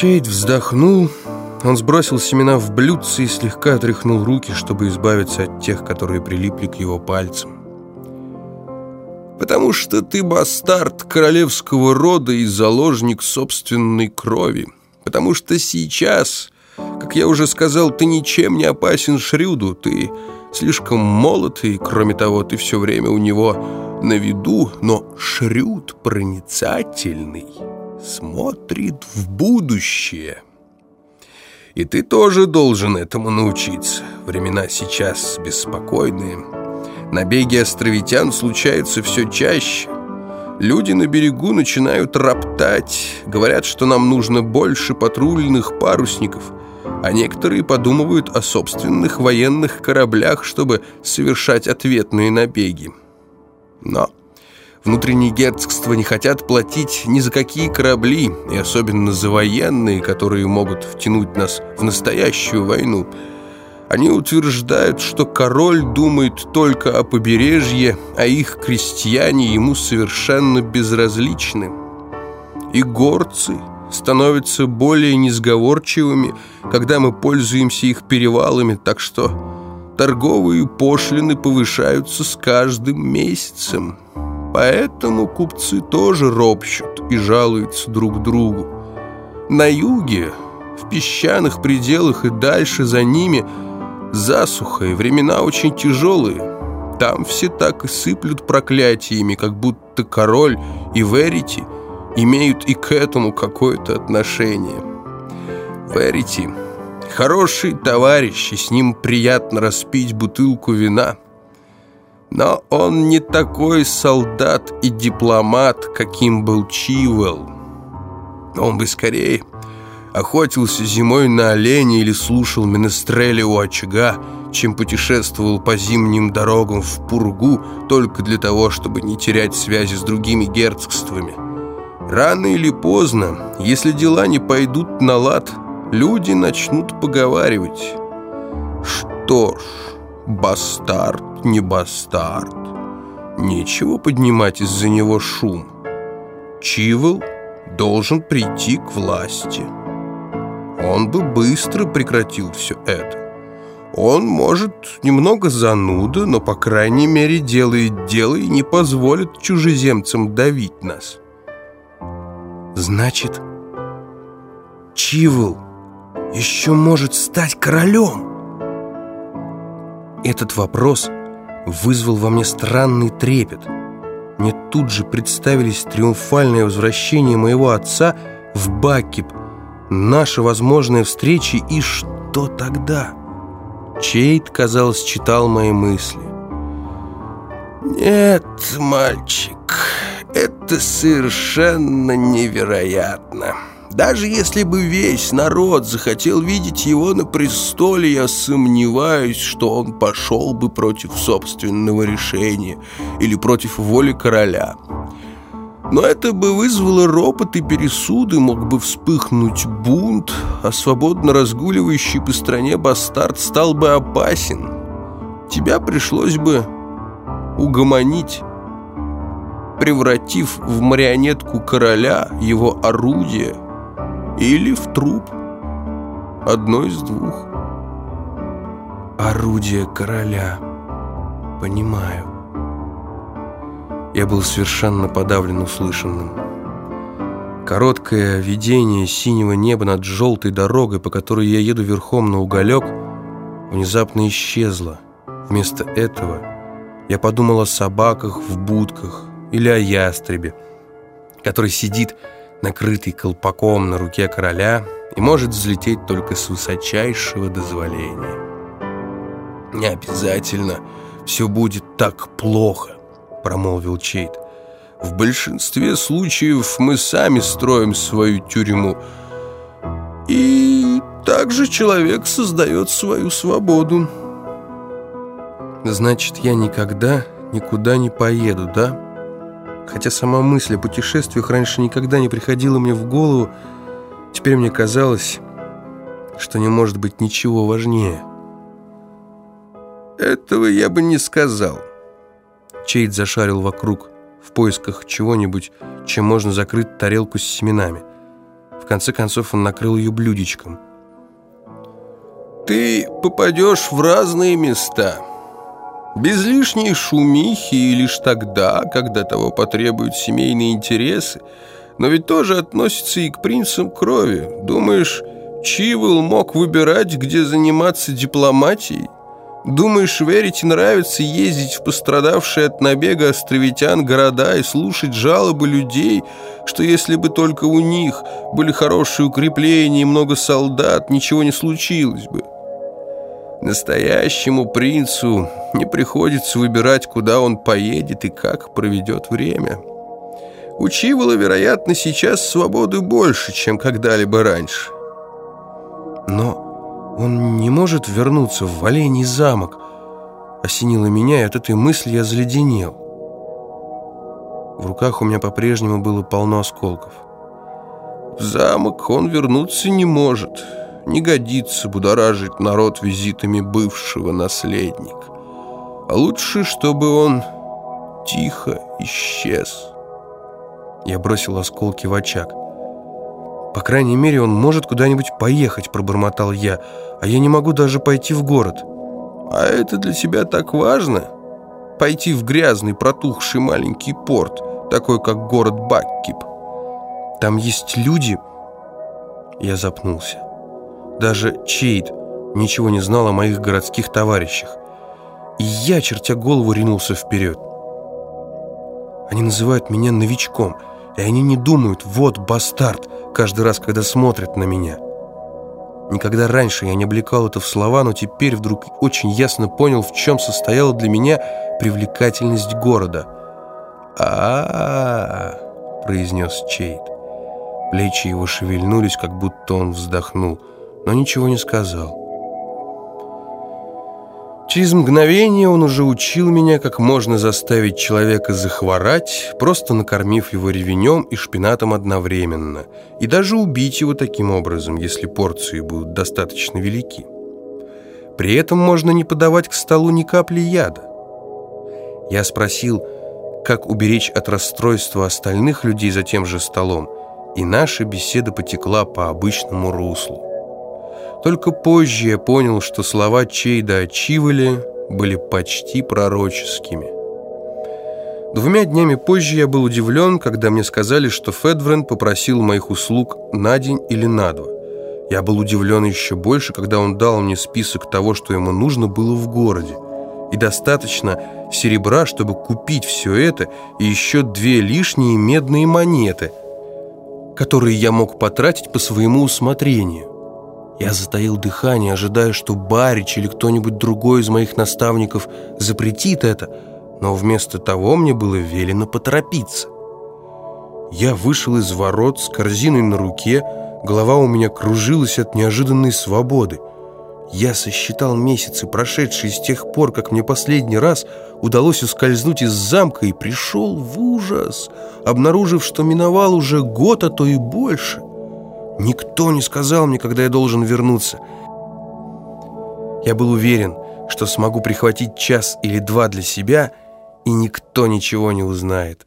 Чейд вздохнул, он сбросил семена в блюдце и слегка отряхнул руки, чтобы избавиться от тех, которые прилипли к его пальцам. «Потому что ты бастард королевского рода и заложник собственной крови. Потому что сейчас, как я уже сказал, ты ничем не опасен Шрюду, ты слишком молод, и, кроме того, ты все время у него на виду, но Шрюд проницательный» смотрит в будущее. И ты тоже должен этому научиться. Времена сейчас беспокойные. Набеги островитян случаются все чаще. Люди на берегу начинают роптать, говорят, что нам нужно больше патрульных парусников, а некоторые подумывают о собственных военных кораблях, чтобы совершать ответные набеги. Но Внутренние герцогства не хотят платить ни за какие корабли, и особенно за военные, которые могут втянуть нас в настоящую войну. Они утверждают, что король думает только о побережье, а их крестьяне ему совершенно безразличны. И горцы становятся более несговорчивыми, когда мы пользуемся их перевалами, так что торговые пошлины повышаются с каждым месяцем». Поэтому купцы тоже ропщут и жалуются друг другу. На юге, в песчаных пределах и дальше за ними засуха и времена очень тяжелые. Там все так и сыплют проклятиями, как будто король и Верити имеют и к этому какое-то отношение. Верити – хороший товарищ, и с ним приятно распить бутылку вина – но он не такой солдат и дипломат, каким был Чивел. Он бы скорее охотился зимой на оленя или слушал менестрели у очага, чем путешествовал по зимним дорогам в Пургу только для того, чтобы не терять связи с другими герцогствами. Рано или поздно, если дела не пойдут на лад, люди начнут поговаривать. Что ж, бастард не бастард. Нечего поднимать из-за него шум. Чивел должен прийти к власти. Он бы быстро прекратил все это. Он, может, немного зануда, но, по крайней мере, делает дело и не позволит чужеземцам давить нас. Значит, Чивел еще может стать королем? Этот вопрос вызвал во мне странный трепет. Мне тут же представились триумфальное возвращение моего отца в Бакип, наша возможная встреча и что тогда? Чейт, казалось, читал мои мысли. «Нет, мальчик, это совершенно невероятно». Даже если бы весь народ захотел видеть его на престоле, я сомневаюсь, что он пошел бы против собственного решения или против воли короля. Но это бы вызвало ропот и пересуды, мог бы вспыхнуть бунт, а свободно разгуливающий по стране бастард стал бы опасен. Тебя пришлось бы угомонить, превратив в марионетку короля его орудие – или в труп. Одно из двух. Орудие короля. Понимаю. Я был совершенно подавлен услышанным. Короткое видение синего неба над желтой дорогой, по которой я еду верхом на уголек, внезапно исчезло. Вместо этого я подумал о собаках в будках или о ястребе, который сидит накрытый колпаком на руке короля и может взлететь только с высочайшего дозволения. «Не обязательно все будет так плохо», — промолвил Чейт. «В большинстве случаев мы сами строим свою тюрьму, и также человек создает свою свободу». «Значит, я никогда никуда не поеду, да?» Хотя сама мысль о путешествиях раньше никогда не приходила мне в голову, теперь мне казалось, что не может быть ничего важнее. «Этого я бы не сказал». Чейд зашарил вокруг в поисках чего-нибудь, чем можно закрыть тарелку с семенами. В конце концов он накрыл ее блюдечком. «Ты попадешь в разные места. Без лишней шумихи и лишь тогда, когда того потребуют семейные интересы, но ведь тоже относится и к принцам крови. Думаешь, Чивел мог выбирать, где заниматься дипломатией?» Думаешь, верить нравится ездить в пострадавшие от набега островитян города и слушать жалобы людей, что если бы только у них были хорошие укрепления и много солдат, ничего не случилось бы? Настоящему принцу не приходится выбирать, куда он поедет и как проведет время. У Чивола, вероятно, сейчас свободы больше, чем когда-либо раньше. Но... Он не может вернуться в Валений замок. Осенило меня, и от этой мысли я заледенел. В руках у меня по-прежнему было полно осколков. В замок он вернуться не может. Не годится будоражить народ визитами бывшего наследника. А лучше, чтобы он тихо исчез. Я бросил осколки в очаг. «По крайней мере, он может куда-нибудь поехать», — пробормотал я, «а я не могу даже пойти в город». «А это для тебя так важно? Пойти в грязный, протухший маленький порт, такой, как город Баккип? Там есть люди...» Я запнулся. Даже Чейд ничего не знал о моих городских товарищах. И я, чертя голову, ринулся вперед. Они называют меня новичком — и они не думают «вот бастард» каждый раз, когда смотрят на меня. Никогда раньше я не облекал это в слова, но теперь вдруг очень ясно понял, в чем состояла для меня привлекательность города. а, произнес Чейд. Плечи его шевельнулись, как будто он вздохнул, но ничего не сказал. Через мгновение он уже учил меня, как можно заставить человека захворать, просто накормив его ревенем и шпинатом одновременно, и даже убить его таким образом, если порции будут достаточно велики. При этом можно не подавать к столу ни капли яда. Я спросил, как уберечь от расстройства остальных людей за тем же столом, и наша беседа потекла по обычному руслу. Только позже я понял, что слова Чейда о Чиволе были почти пророческими. Двумя днями позже я был удивлен, когда мне сказали, что Федврен попросил моих услуг на день или на два. Я был удивлен еще больше, когда он дал мне список того, что ему нужно было в городе. И достаточно серебра, чтобы купить все это, и еще две лишние медные монеты, которые я мог потратить по своему усмотрению. Я затаил дыхание, ожидая, что Барич или кто-нибудь другой из моих наставников запретит это, но вместо того мне было велено поторопиться. Я вышел из ворот с корзиной на руке, голова у меня кружилась от неожиданной свободы. Я сосчитал месяцы, прошедшие с тех пор, как мне последний раз удалось ускользнуть из замка, и пришел в ужас, обнаружив, что миновал уже год, а то и больше. Никто не сказал мне, когда я должен вернуться. Я был уверен, что смогу прихватить час или два для себя, и никто ничего не узнает.